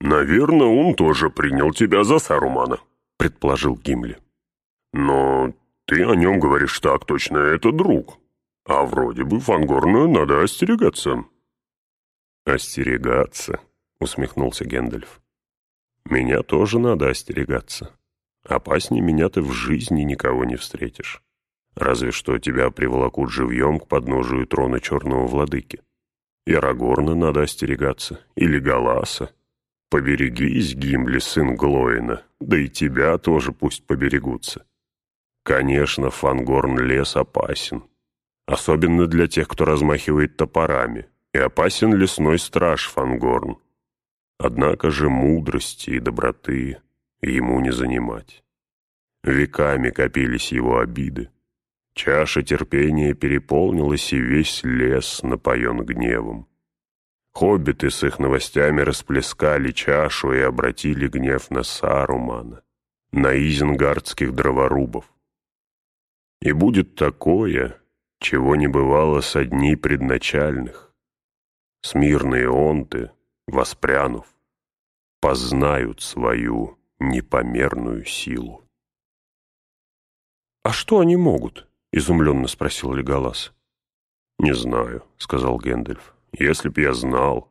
«Наверное, он тоже принял тебя за Сарумана», — предположил Гимли. «Но ты о нем говоришь так точно, это друг. А вроде бы Фангорна надо остерегаться». «Остерегаться», — усмехнулся Гэндальф. «Меня тоже надо остерегаться. Опаснее меня ты в жизни никого не встретишь. Разве что тебя приволокут живьем к подножию трона черного владыки. И Арагорна надо остерегаться, или Галаса. Поберегись, Гимли, сын Глоина, да и тебя тоже пусть поберегутся. Конечно, Фангорн лес опасен. Особенно для тех, кто размахивает топорами. И опасен лесной страж Фангорн. Однако же мудрости и доброты ему не занимать. Веками копились его обиды. Чаша терпения переполнилась, и весь лес напоен гневом. Хоббиты с их новостями расплескали чашу и обратили гнев на Сарумана, на изенгардских дроворубов. И будет такое, чего не бывало со дней предначальных. Смирные онты, воспрянув, познают свою непомерную силу. «А что они могут?» — изумленно спросил Леголас. «Не знаю», — сказал Гэндальф. «Если б я знал.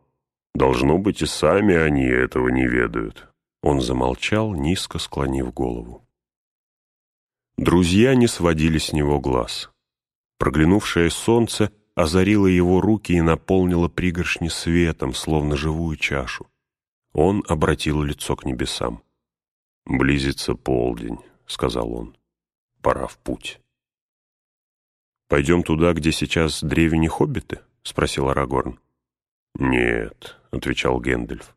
Должно быть, и сами они этого не ведают». Он замолчал, низко склонив голову. Друзья не сводили с него глаз. Проглянувшее солнце озарило его руки и наполнило пригоршни светом, словно живую чашу. Он обратил лицо к небесам. «Близится полдень», — сказал он. «Пора в путь». «Пойдем туда, где сейчас древние хоббиты?» — спросил Арагорн. «Нет», — отвечал Гэндальф.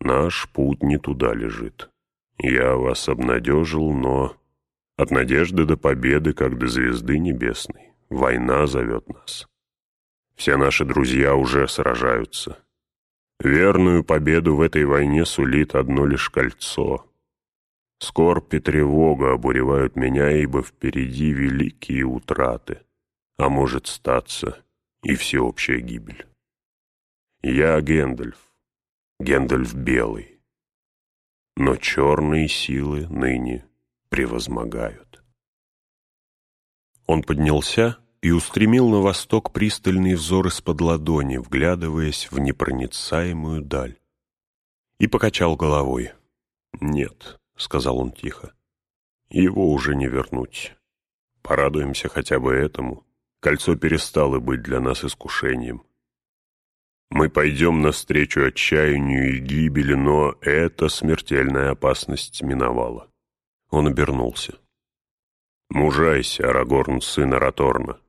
«Наш путь не туда лежит. Я вас обнадежил, но От надежды до победы, как до звезды небесной. Война зовет нас. Все наши друзья уже сражаются. Верную победу в этой войне сулит одно лишь кольцо. Скорбь и тревога обуревают меня, ибо впереди великие утраты, а может статься и всеобщая гибель. Я Гендальф, Гендальф Белый, но черные силы ныне превозмогают. Он поднялся и устремил на восток пристальный взор из-под ладони, вглядываясь в непроницаемую даль. И покачал головой. «Нет», — сказал он тихо, — «его уже не вернуть. Порадуемся хотя бы этому. Кольцо перестало быть для нас искушением. Мы пойдем навстречу отчаянию и гибели, но эта смертельная опасность миновала». Он обернулся. «Мужайся, Арагорн, сын Араторна.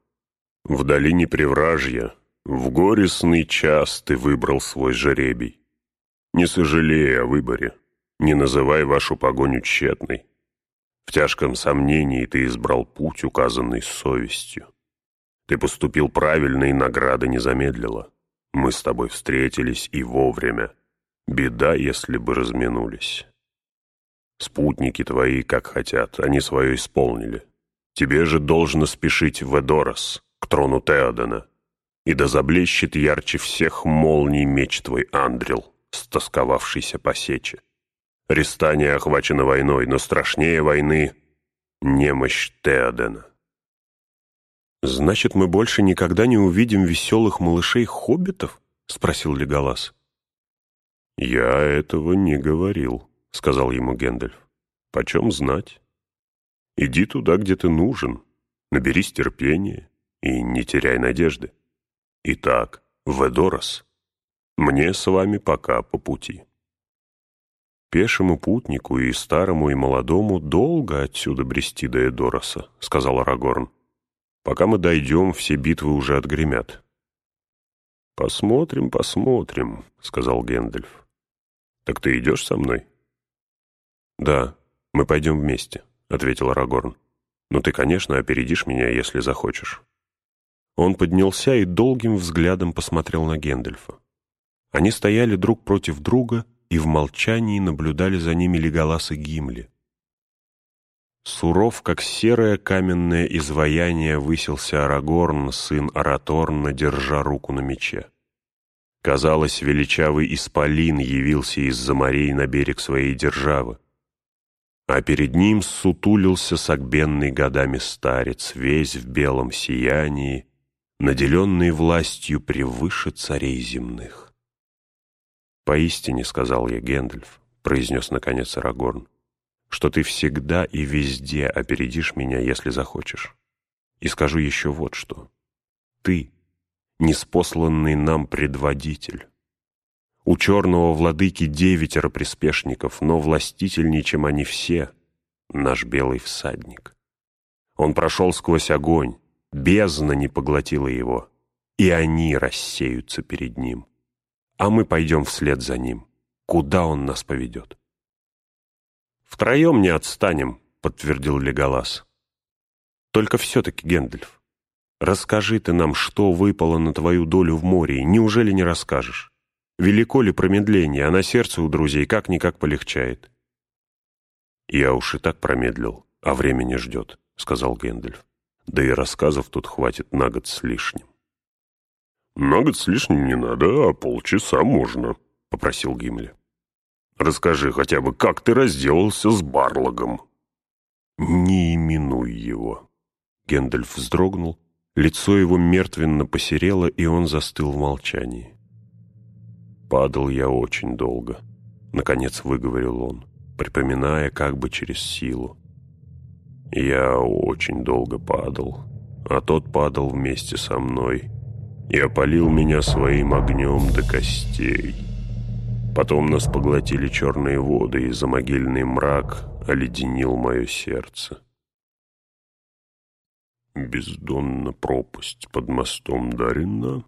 В долине Привражья, в горестный час ты выбрал свой жеребий. Не сожалей о выборе, не называй вашу погоню тщетной. В тяжком сомнении ты избрал путь, указанный совестью. Ты поступил правильно, и награда не замедлила. Мы с тобой встретились и вовремя. Беда, если бы разминулись. Спутники твои, как хотят, они свое исполнили. Тебе же должно спешить в Эдорос, к трону Теодена, и да заблещет ярче всех молний меч твой Андрил, стосковавшийся по сече. Рестания охвачена войной, но страшнее войны — немощь Теодена. «Значит, мы больше никогда не увидим веселых малышей-хоббитов?» — спросил Леголас. «Я этого не говорил», — сказал ему Гэндальф. «Почем знать? Иди туда, где ты нужен, наберись терпения, и не теряй надежды. Итак, Ведорос, мне с вами пока по пути. Пешему путнику и старому, и молодому долго отсюда брести до Эдороса, сказал Арагорн. Пока мы дойдем, все битвы уже отгремят. «Посмотрим, посмотрим», — сказал Гэндальф. «Так ты идешь со мной?» «Да, мы пойдем вместе», — ответил Арагорн. «Но ты, конечно, опередишь меня, если захочешь». Он поднялся и долгим взглядом посмотрел на Гендельфа. Они стояли друг против друга и в молчании наблюдали за ними Леголас Гимли. Суров, как серое каменное изваяние, высился Арагорн, сын Араторна, держа руку на мече. Казалось, величавый исполин явился из-за морей на берег своей державы. А перед ним сутулился согбенный годами старец, весь в белом сиянии, наделенный властью превыше царей земных. «Поистине, — сказал я, Гэндальф, — произнес наконец Арагорн, — что ты всегда и везде опередишь меня, если захочешь. И скажу еще вот что. Ты — неспосланный нам предводитель. У черного владыки девятеро приспешников, но властительней, чем они все, наш белый всадник. Он прошел сквозь огонь, бездна не поглотила его, и они рассеются перед ним. А мы пойдем вслед за ним, куда он нас поведет. «Втроем не отстанем», — подтвердил Леголас. «Только все-таки, Гендальф, расскажи ты нам, что выпало на твою долю в море, неужели не расскажешь? Велико ли промедление, а на сердце у друзей как-никак полегчает?» «Я уж и так промедлил, а время не ждет», — сказал Гэндальф. Да и рассказов тут хватит на год с лишним. «На год с лишним не надо, а полчаса можно», — попросил Гимли. «Расскажи хотя бы, как ты разделался с Барлогом?» «Не именуй его». Гендальф вздрогнул, лицо его мертвенно посерело, и он застыл в молчании. «Падал я очень долго», — наконец выговорил он, припоминая как бы через силу. Я очень долго падал, а тот падал вместе со мной и опалил меня своим огнем до костей. Потом нас поглотили черные воды, и замогильный мрак оледенил мое сердце. Бездонна пропасть под мостом Дарина,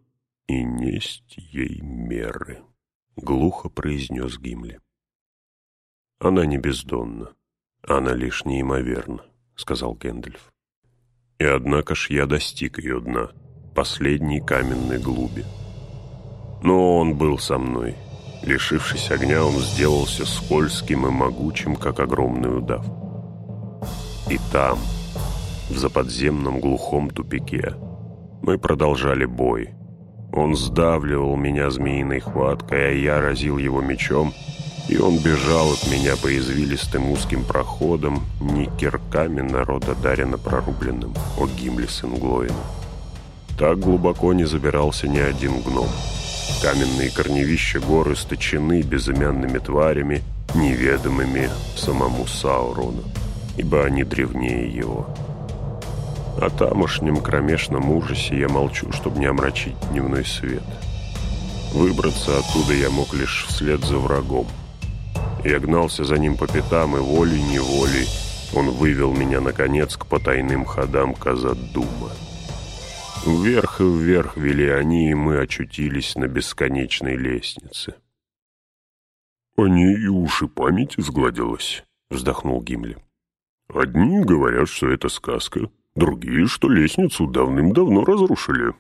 и несть ей меры, — глухо произнес Гимли. Она не бездонна, она лишь неимоверна. — сказал Гэндальф. И однако ж я достиг ее дна, последней каменной глуби. Но он был со мной. Лишившись огня, он сделался скользким и могучим, как огромный удав. И там, в заподземном глухом тупике, мы продолжали бой. Он сдавливал меня змеиной хваткой, а я разил его мечом, и он бежал от меня по извилистым узким проходам, не кирками народа Дарина прорубленным, о Гимли сын Глоина. Так глубоко не забирался ни один гном. Каменные корневища горы сточены безымянными тварями, неведомыми самому Саурону, ибо они древнее его. О тамошнем кромешном ужасе я молчу, чтобы не омрачить дневной свет. Выбраться оттуда я мог лишь вслед за врагом. Я гнался за ним по пятам, и волей-неволей он вывел меня, наконец, к потайным ходам Казадума. Вверх и вверх вели они, и мы очутились на бесконечной лестнице. «О ней и уши память сгладилась», — вздохнул Гимли. «Одни говорят, что это сказка, Другие, что лестницу давным-давно разрушили.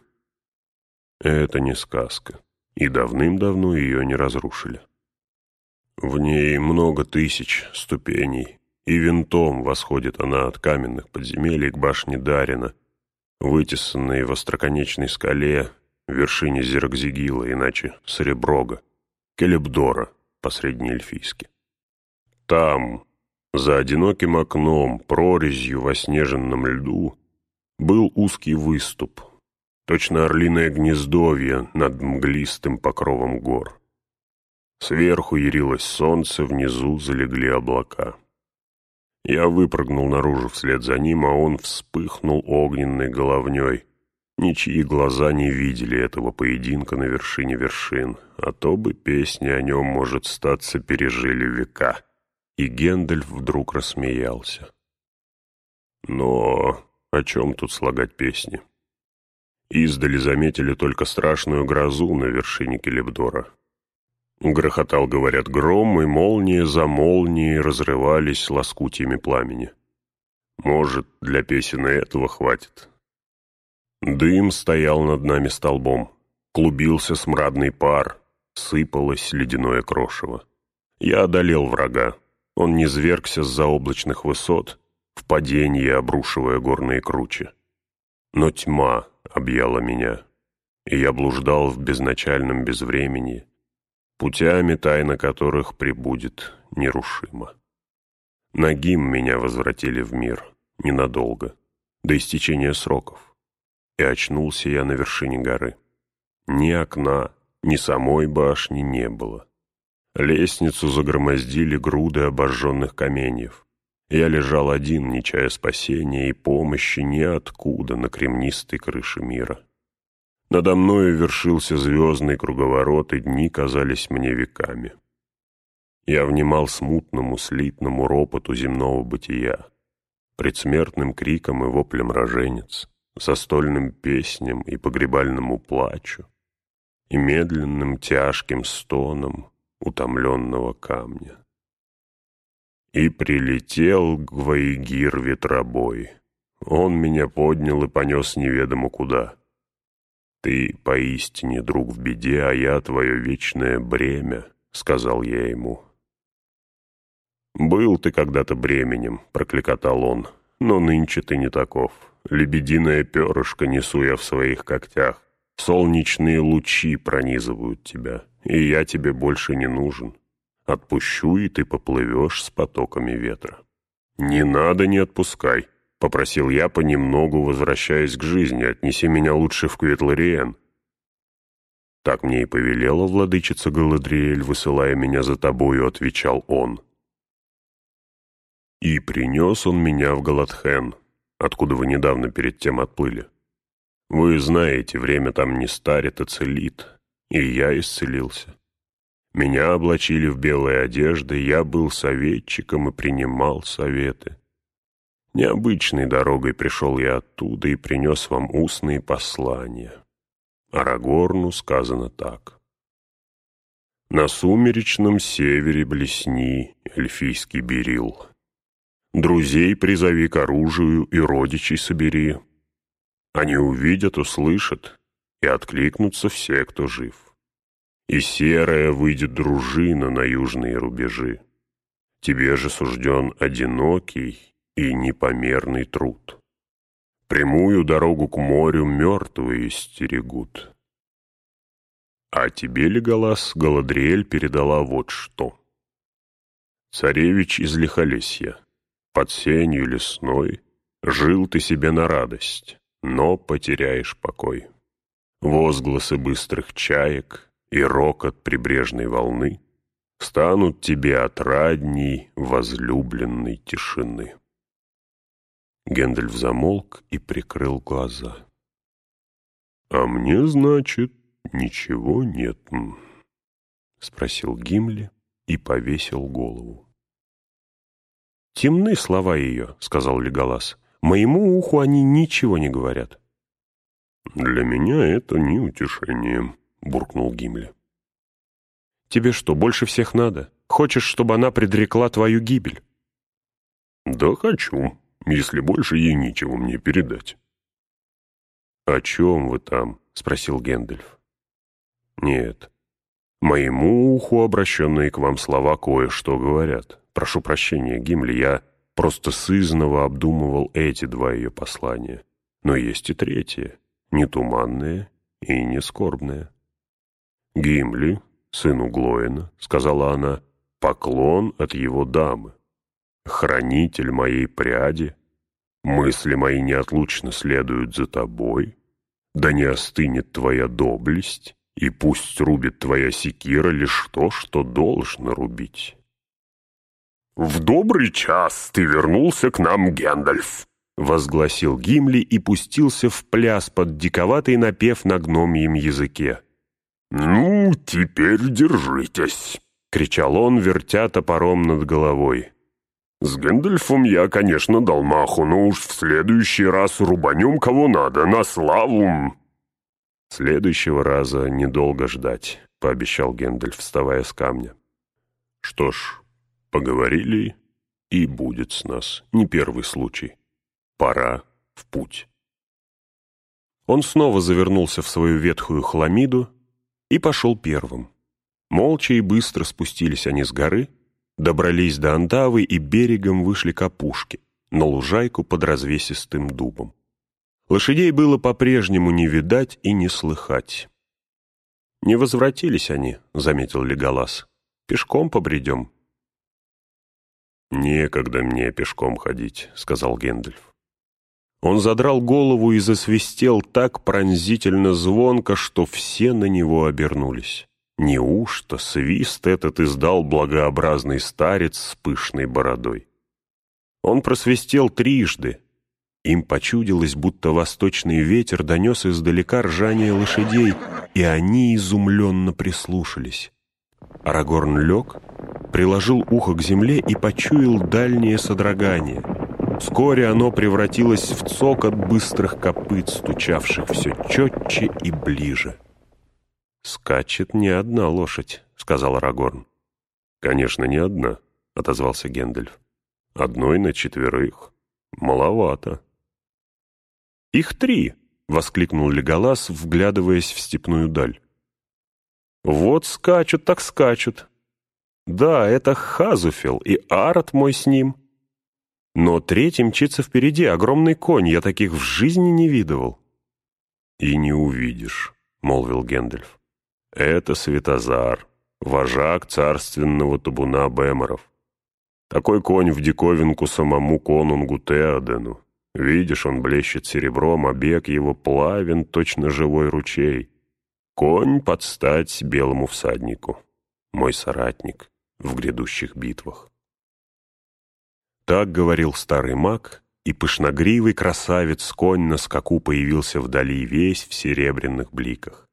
Это не сказка, и давным-давно ее не разрушили. В ней много тысяч ступеней, и винтом восходит она от каменных подземелий к башне Дарина, вытесанной в остроконечной скале, вершине Зеркзигила, иначе Среброга, Келебдора по-среднеэльфийски. Там, за одиноким окном, прорезью в оснеженном льду, был узкий выступ, точно орлиное гнездовье над мглистым покровом гор. Сверху ярилось солнце, внизу залегли облака. Я выпрыгнул наружу вслед за ним, а он вспыхнул огненной головней. Ничьи глаза не видели этого поединка на вершине вершин, а то бы песни о нем, может, статься, пережили века. И Гендальф вдруг рассмеялся. Но о чем тут слагать песни? Издали заметили только страшную грозу на вершине Келебдора. Грохотал, говорят, гром, и молнии за молнией разрывались лоскутьями пламени. Может, для песен и этого хватит. Дым стоял над нами столбом. Клубился смрадный пар, сыпалось ледяное крошево. Я одолел врага. Он не звергся с заоблачных высот, в падении обрушивая горные кручи. Но тьма объяла меня, и я блуждал в безначальном безвремени, путями, тайна которых прибудет нерушимо. Нагим меня возвратили в мир ненадолго, до истечения сроков, и очнулся я на вершине горы. Ни окна, ни самой башни не было. Лестницу загромоздили груды обожженных каменьев. Я лежал один, не чая спасения и помощи ниоткуда на кремнистой крыше мира. Надо мною вершился звездный круговорот, и дни казались мне веками. Я внимал смутному, слитному ропоту земного бытия, предсмертным криком и воплем роженец, застольным песням и погребальному плачу, и медленным тяжким стоном, утомленного камня. И прилетел Гваигир ветробой. Он меня поднял и понес неведомо куда. «Ты поистине друг в беде, а я твое вечное бремя», — сказал я ему. «Был ты когда-то бременем», — прокликотал он, — «но нынче ты не таков. Лебединое перышко несу я в своих когтях. Солнечные лучи пронизывают тебя и я тебе больше не нужен. Отпущу, и ты поплывешь с потоками ветра». «Не надо, не отпускай», — попросил я, понемногу возвращаясь к жизни. «Отнеси меня лучше в Кветлариен». «Так мне и повелела владычица Галадриэль, высылая меня за тобою», — отвечал он. И принес он меня в Галатхен, откуда вы недавно перед тем отплыли. Вы знаете, время там не старит, а целит, и я исцелился. Меня облачили в белые одежды, я был советчиком и принимал советы. Необычной дорогой пришел я оттуда и принес вам устные послания. Арагорну сказано так. «На сумеречном севере блесни, эльфийский берил. Друзей призови к оружию и родичей собери. Они увидят, услышат и откликнутся все, кто жив. И серая выйдет дружина на южные рубежи. Тебе же сужден одинокий и непомерный труд. Прямую дорогу к морю мертвые стерегут. А тебе, Леголас, Галадриэль передала вот что. Царевич из Лихолесья, под сенью лесной, жил ты себе на радость, но потеряешь покой. Возгласы быстрых чаек и рокот прибрежной волны станут тебе отрадней возлюбленной тишины. Гендальф замолк и прикрыл глаза. «А мне, значит, ничего нет?» — спросил Гимли и повесил голову. «Темны слова ее», — сказал Леголас. «Моему уху они ничего не говорят». «Для меня это не утешение», — буркнул Гимли. «Тебе что, больше всех надо? Хочешь, чтобы она предрекла твою гибель?» «Да хочу», если больше ей нечего мне передать. «О чем вы там?» — спросил Гэндальф. «Нет, моему уху обращенные к вам слова кое-что говорят. Прошу прощения, Гимли, я просто сызново обдумывал эти два ее послания. Но есть и третье, не туманное и не скорбное». «Гимли, сыну Глоина», — сказала она, — «поклон от его дамы хранитель моей пряди, мысли мои неотлучно следуют за тобой, да не остынет твоя доблесть, и пусть рубит твоя секира лишь то, что должно рубить. «В добрый час ты вернулся к нам, Гендальф!» — возгласил Гимли и пустился в пляс под диковатый напев на гномьем языке. «Ну, теперь держитесь!» — кричал он, вертя топором над головой. С Гэндальфом я, конечно, дал маху, но уж в следующий раз рубанем кого надо, на славу!» «Следующего раза недолго ждать», — пообещал Гэндальф, вставая с камня. «Что ж, поговорили, и будет с нас не первый случай. Пора в путь». Он снова завернулся в свою ветхую хламиду и пошел первым. Молча и быстро спустились они с горы, Добрались до Антавы и берегом вышли к опушке, на лужайку под развесистым дубом. Лошадей было по-прежнему не видать и не слыхать. «Не возвратились они», — заметил Леголас. «Пешком побредем». «Некогда мне пешком ходить», — сказал Гендальф. Он задрал голову и засвистел так пронзительно звонко, что все на него обернулись. Неужто свист этот издал благообразный старец с пышной бородой? Он просвистел трижды. Им почудилось, будто восточный ветер донес издалека ржание лошадей, и они изумленно прислушались. Арагорн лег, приложил ухо к земле и почуял дальнее содрогание. Вскоре оно превратилось в цокот быстрых копыт, стучавших все четче и ближе. «Скачет не одна лошадь», — сказал Арагорн. «Конечно, не одна», — отозвался Гендальф. «Одной на четверых. Маловато». «Их три!» — воскликнул Леголас, вглядываясь в степную даль. «Вот скачут так скачут. Да, это Хазуфел и Арат мой с ним. Но третий мчится впереди, огромный конь, я таких в жизни не видывал». «И не увидишь», — молвил Гендальф. Это Светозар, вожак царственного табуна Бэморов. Такой конь в диковинку самому конунгу Теодену. Видишь, он блещет серебром, а бег его плавен, точно живой ручей. Конь под стать белому всаднику. Мой соратник в грядущих битвах. Так говорил старый маг, и пышногривый красавец конь на скаку появился вдали весь в серебряных бликах.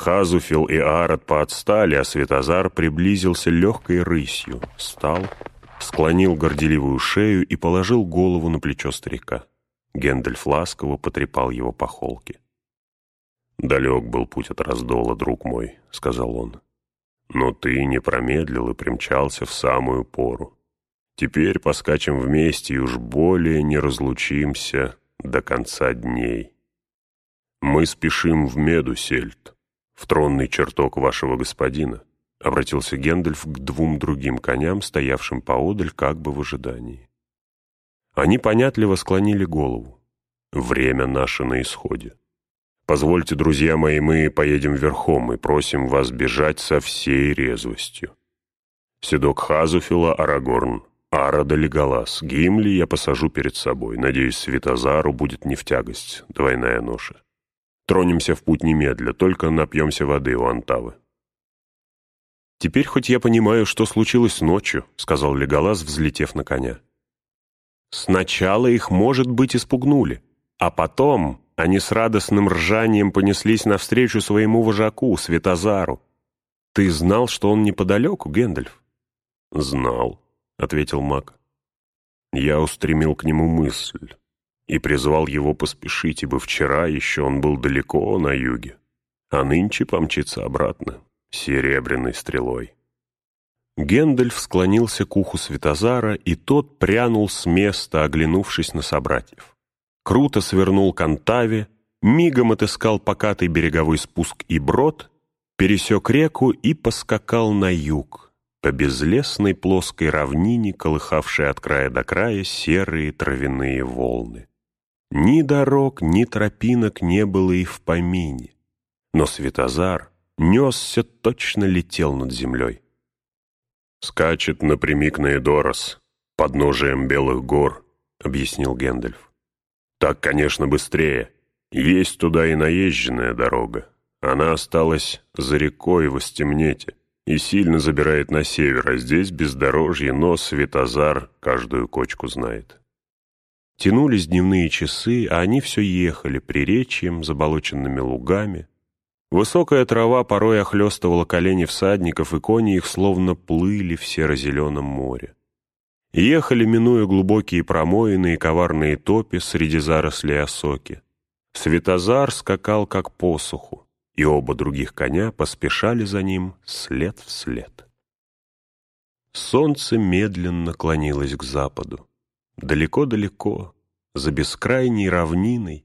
Хазуфил и Арат поотстали, а Светозар приблизился легкой рысью, встал, склонил горделивую шею и положил голову на плечо старика. Гендальф ласково потрепал его по холке. «Далек был путь от раздола, друг мой», — сказал он. «Но ты не промедлил и примчался в самую пору. Теперь поскачем вместе и уж более не разлучимся до конца дней. Мы спешим в Медусельд, в тронный чертог вашего господина, обратился Гендальф к двум другим коням, стоявшим поодаль, как бы в ожидании. Они понятливо склонили голову. Время наше на исходе. Позвольте, друзья мои, мы поедем верхом и просим вас бежать со всей резвостью. Седок Хазуфила, Арагорн, Арада Леголас, Гимли я посажу перед собой. Надеюсь, Светозару будет не в тягость, двойная ноша. Тронемся в путь немедля, только напьемся воды у Антавы. «Теперь хоть я понимаю, что случилось ночью», — сказал Леголас, взлетев на коня. «Сначала их, может быть, испугнули, а потом они с радостным ржанием понеслись навстречу своему вожаку, Светозару. Ты знал, что он неподалеку, Гэндальф? «Знал», — ответил маг. Я устремил к нему мысль и призвал его поспешить, ибо вчера еще он был далеко на юге, а нынче помчится обратно, серебряной стрелой. Гендальф склонился к уху Светозара, и тот прянул с места, оглянувшись на собратьев круто свернул к Антаве, мигом отыскал покатый береговой спуск и брод, пересек реку и поскакал на юг, по безлесной плоской равнине, колыхавшей от края до края серые травяные волны. Ни дорог, ни тропинок не было и в помине, но Светозар несся, точно летел над землей. «Скачет напрямик на Эдорос, подножием белых гор», — объяснил Гэндальф. Так, конечно, быстрее. Есть туда и наезженная дорога. Она осталась за рекой в Остемнете и сильно забирает на север, а здесь бездорожье, но Светозар каждую кочку знает. Тянулись дневные часы, а они все ехали приречьем, заболоченными лугами. Высокая трава порой охлестывала колени всадников, и кони их словно плыли в серо-зеленом море. Ехали, минуя глубокие промоины и коварные топи среди зарослей осоки. Светозар скакал как посуху, и оба других коня поспешали за ним след в след. Солнце медленно клонилось к западу. Далеко-далеко, за бескрайней равниной,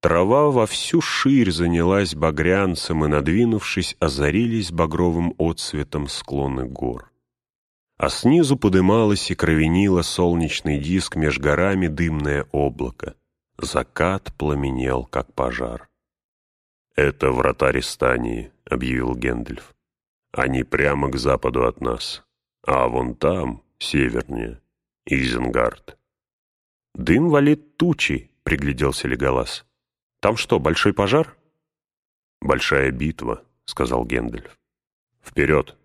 трава во всю ширь занялась багрянцем и, надвинувшись, озарились багровым отсветом склоны гор а снизу подымалось и кровенило солнечный диск меж горами дымное облако. Закат пламенел, как пожар. «Это врата Рестании», — объявил Гендельф. «Они прямо к западу от нас, а вон там, севернее, Изенгард». «Дым валит тучи», — пригляделся Леголас. «Там что, большой пожар?» «Большая битва», — сказал Гендельф. «Вперед!»